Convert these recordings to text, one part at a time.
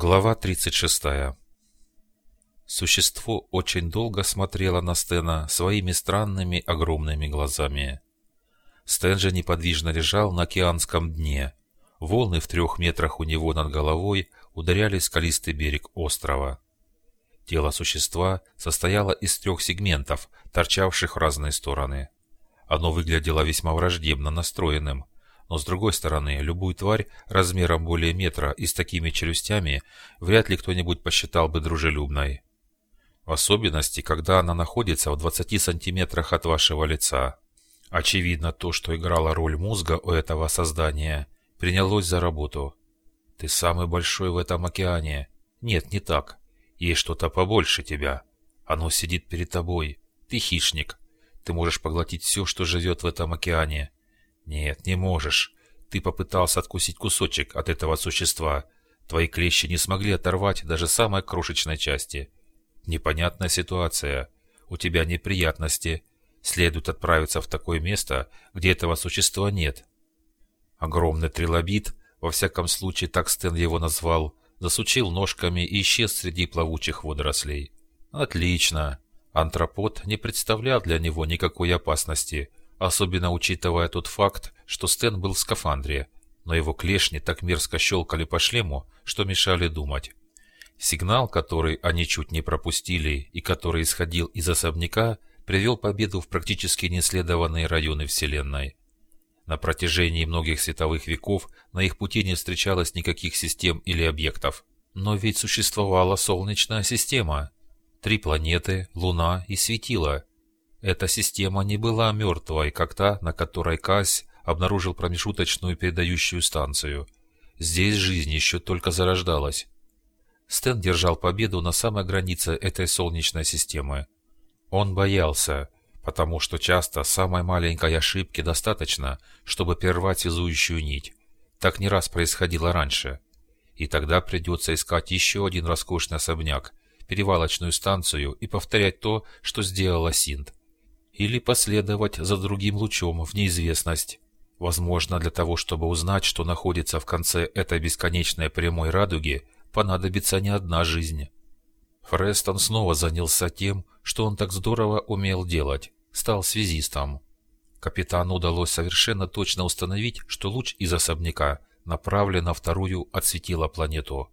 Глава 36. Существо очень долго смотрело на Стена своими странными огромными глазами. Стэн же неподвижно лежал на океанском дне. Волны в трех метрах у него над головой ударяли скалистый берег острова. Тело существа состояло из трех сегментов, торчавших в разные стороны. Оно выглядело весьма враждебно настроенным – но с другой стороны, любую тварь размером более метра и с такими челюстями вряд ли кто-нибудь посчитал бы дружелюбной. В особенности, когда она находится в 20 сантиметрах от вашего лица. Очевидно, то, что играло роль мозга у этого создания, принялось за работу. Ты самый большой в этом океане. Нет, не так. Есть что-то побольше тебя. Оно сидит перед тобой. Ты хищник. Ты можешь поглотить все, что живет в этом океане. «Нет, не можешь. Ты попытался откусить кусочек от этого существа. Твои клещи не смогли оторвать даже самой крошечной части. Непонятная ситуация. У тебя неприятности. Следует отправиться в такое место, где этого существа нет». Огромный трилобит, во всяком случае так Стэн его назвал, засучил ножками и исчез среди плавучих водорослей. «Отлично!» Антропод не представлял для него никакой опасности – особенно учитывая тот факт, что Стэн был в скафандре, но его клешни так мерзко щелкали по шлему, что мешали думать. Сигнал, который они чуть не пропустили и который исходил из особняка, привел победу в практически неисследованные районы Вселенной. На протяжении многих световых веков на их пути не встречалось никаких систем или объектов. Но ведь существовала Солнечная система. Три планеты, Луна и светила – эта система не была мертвой, как та, на которой Кась обнаружил промежуточную передающую станцию. Здесь жизнь еще только зарождалась. Стэн держал победу на самой границе этой солнечной системы. Он боялся, потому что часто самой маленькой ошибки достаточно, чтобы прервать связующую нить. Так не раз происходило раньше. И тогда придется искать еще один роскошный особняк, перевалочную станцию и повторять то, что сделала Синт или последовать за другим лучом в неизвестность. Возможно, для того, чтобы узнать, что находится в конце этой бесконечной прямой радуги, понадобится не одна жизнь. Фрестон снова занялся тем, что он так здорово умел делать, стал связистом. Капитану удалось совершенно точно установить, что луч из особняка направлен на вторую от светила планету.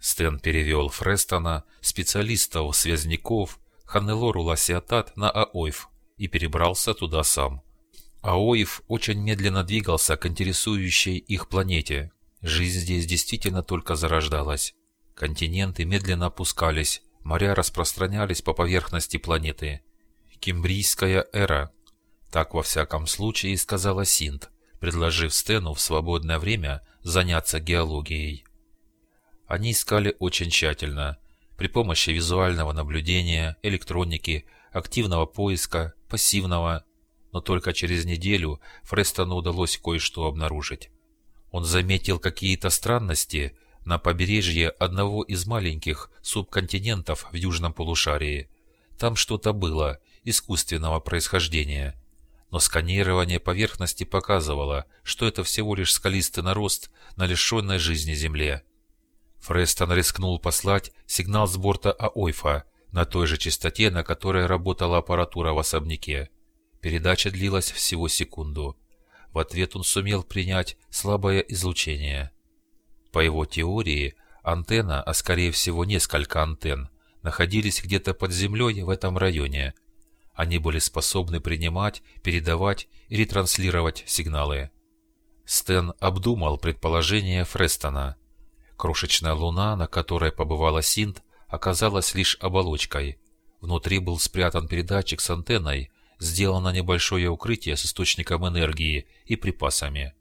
Стэн перевел Фрестона, специалистов, связников, Ханнелору Ласиатат на Аойф, и перебрался туда сам. Аоев очень медленно двигался к интересующей их планете. Жизнь здесь действительно только зарождалась. Континенты медленно опускались, моря распространялись по поверхности планеты. Кембрийская эра. Так во всяком случае сказала Синт, предложив Стену в свободное время заняться геологией. Они искали очень тщательно, при помощи визуального наблюдения, электроники, активного поиска, пассивного, но только через неделю Фрестону удалось кое-что обнаружить. Он заметил какие-то странности на побережье одного из маленьких субконтинентов в южном полушарии. Там что-то было, искусственного происхождения. Но сканирование поверхности показывало, что это всего лишь скалистый нарост на лишенной жизни земле. Фрестон рискнул послать сигнал с борта Аойфа, на той же частоте, на которой работала аппаратура в особняке. Передача длилась всего секунду. В ответ он сумел принять слабое излучение. По его теории, антенна, а скорее всего несколько антенн, находились где-то под землей в этом районе. Они были способны принимать, передавать и ретранслировать сигналы. Стэн обдумал предположение Фрестона. Крошечная луна, на которой побывала Синт, оказалась лишь оболочкой. Внутри был спрятан передатчик с антенной, сделано небольшое укрытие с источником энергии и припасами.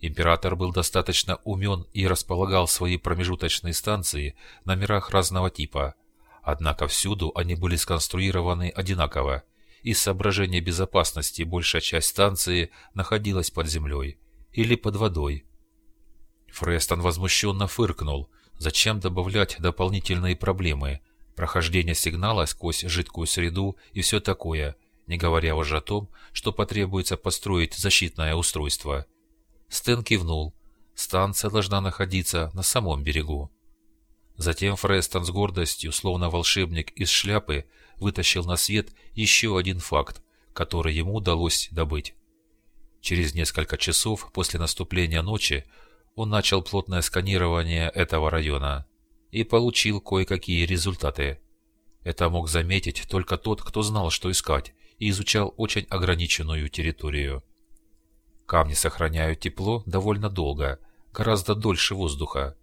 Император был достаточно умен и располагал свои промежуточные станции на мирах разного типа, однако всюду они были сконструированы одинаково. Из соображения безопасности большая часть станции находилась под землей или под водой. Фрестон возмущенно фыркнул – Зачем добавлять дополнительные проблемы? Прохождение сигнала сквозь жидкую среду и все такое, не говоря уже о том, что потребуется построить защитное устройство. Стэн кивнул. Станция должна находиться на самом берегу. Затем Фрестон с гордостью, словно волшебник из шляпы, вытащил на свет еще один факт, который ему удалось добыть. Через несколько часов после наступления ночи он начал плотное сканирование этого района и получил кое-какие результаты. Это мог заметить только тот, кто знал, что искать, и изучал очень ограниченную территорию. Камни сохраняют тепло довольно долго, гораздо дольше воздуха.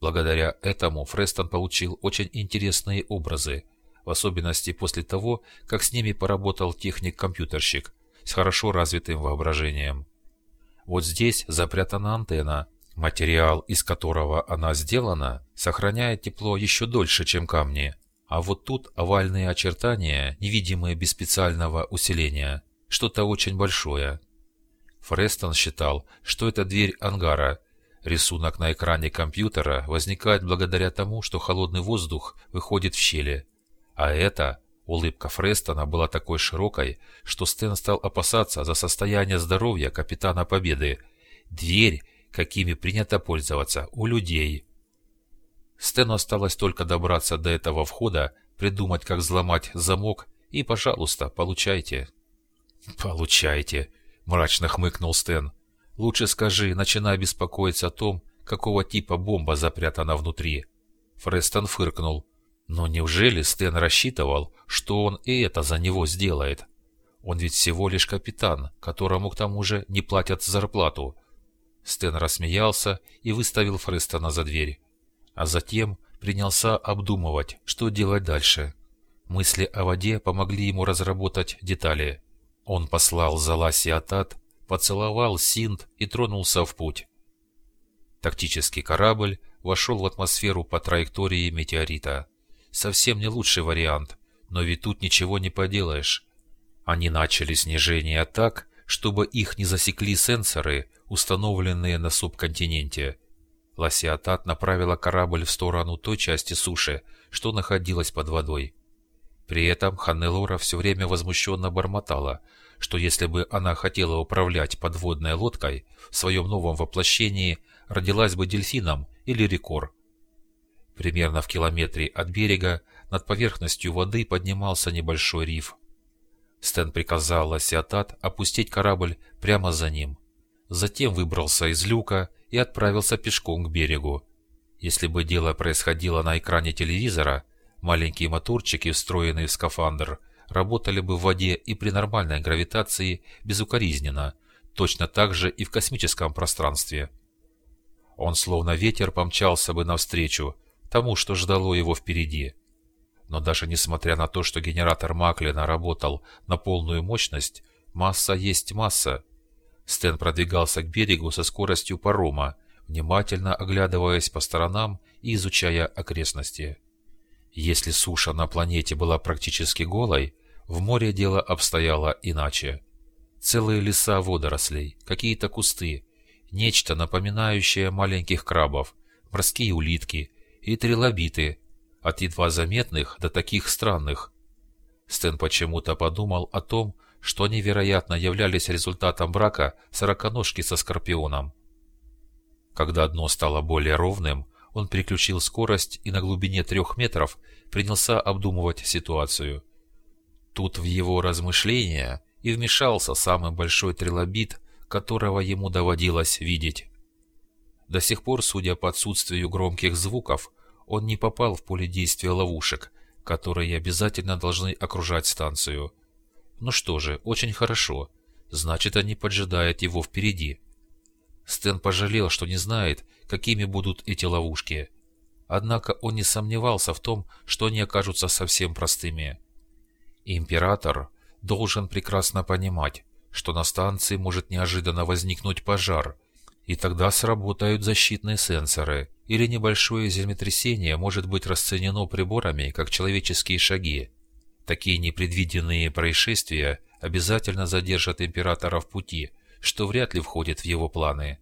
Благодаря этому Фрестон получил очень интересные образы, в особенности после того, как с ними поработал техник-компьютерщик с хорошо развитым воображением. Вот здесь запрятана антенна, материал, из которого она сделана, сохраняет тепло еще дольше, чем камни. А вот тут овальные очертания, невидимые без специального усиления, что-то очень большое. Фрестон считал, что это дверь ангара. Рисунок на экране компьютера возникает благодаря тому, что холодный воздух выходит в щели. А это, улыбка Фрестона была такой широкой, что Стэн стал опасаться за состояние здоровья капитана Победы. Дверь, какими принято пользоваться у людей. Стэну осталось только добраться до этого входа, придумать, как взломать замок, и, пожалуйста, получайте. «Получайте», — мрачно хмыкнул Стэн. «Лучше скажи, начинай беспокоиться о том, какого типа бомба запрятана внутри». Фрестон фыркнул. Но неужели Стэн рассчитывал, что он и это за него сделает? Он ведь всего лишь капитан, которому к тому же не платят зарплату. Стэн рассмеялся и выставил Фрестона за дверь. А затем принялся обдумывать, что делать дальше. Мысли о воде помогли ему разработать детали. Он послал за Ласи Атат, поцеловал Синт и тронулся в путь. Тактический корабль вошел в атмосферу по траектории метеорита. Совсем не лучший вариант, но ведь тут ничего не поделаешь. Они начали снижение так, чтобы их не засекли сенсоры, установленные на субконтиненте. Ласиатат направила корабль в сторону той части суши, что находилась под водой. При этом Ханнелора все время возмущенно бормотала, что если бы она хотела управлять подводной лодкой в своем новом воплощении, родилась бы дельфином или рекор. Примерно в километре от берега над поверхностью воды поднимался небольшой риф. Стэн приказал Ласиатат опустить корабль прямо за ним. Затем выбрался из люка и отправился пешком к берегу. Если бы дело происходило на экране телевизора, Маленькие моторчики, встроенные в скафандр, работали бы в воде и при нормальной гравитации безукоризненно, точно так же и в космическом пространстве. Он словно ветер помчался бы навстречу тому, что ждало его впереди. Но даже несмотря на то, что генератор Маклина работал на полную мощность, масса есть масса. Стэн продвигался к берегу со скоростью парома, внимательно оглядываясь по сторонам и изучая окрестности. Если суша на планете была практически голой, в море дело обстояло иначе. Целые леса водорослей, какие-то кусты, нечто напоминающее маленьких крабов, морские улитки и трилобиты, от едва заметных до таких странных. Стэн почему-то подумал о том, что они, вероятно, являлись результатом брака сороконожки со скорпионом. Когда дно стало более ровным, он переключил скорость и на глубине трех метров принялся обдумывать ситуацию. Тут в его размышления и вмешался самый большой трилобит, которого ему доводилось видеть. До сих пор, судя по отсутствию громких звуков, он не попал в поле действия ловушек, которые обязательно должны окружать станцию. Ну что же, очень хорошо. Значит, они поджидают его впереди. Стэн пожалел, что не знает, какими будут эти ловушки. Однако он не сомневался в том, что они окажутся совсем простыми. Император должен прекрасно понимать, что на станции может неожиданно возникнуть пожар, и тогда сработают защитные сенсоры, или небольшое землетрясение может быть расценено приборами как человеческие шаги. Такие непредвиденные происшествия обязательно задержат императора в пути, что вряд ли входит в его планы.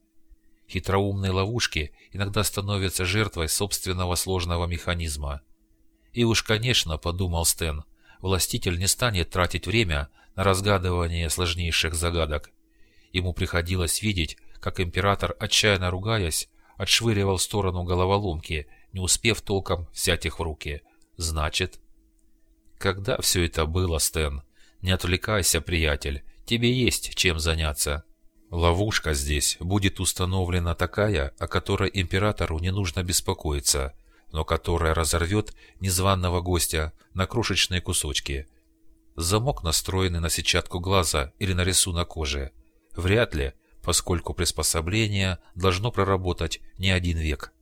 Хитроумные ловушки иногда становятся жертвой собственного сложного механизма. И уж, конечно, подумал Стэн, властитель не станет тратить время на разгадывание сложнейших загадок. Ему приходилось видеть, как император, отчаянно ругаясь, отшвыривал в сторону головоломки, не успев толком взять их в руки. Значит... Когда все это было, Стэн? Не отвлекайся, приятель. Тебе есть чем заняться. Ловушка здесь будет установлена такая, о которой императору не нужно беспокоиться, но которая разорвет незваного гостя на крошечные кусочки. Замок настроенный на сетчатку глаза или на рисунок кожи. Вряд ли, поскольку приспособление должно проработать не один век.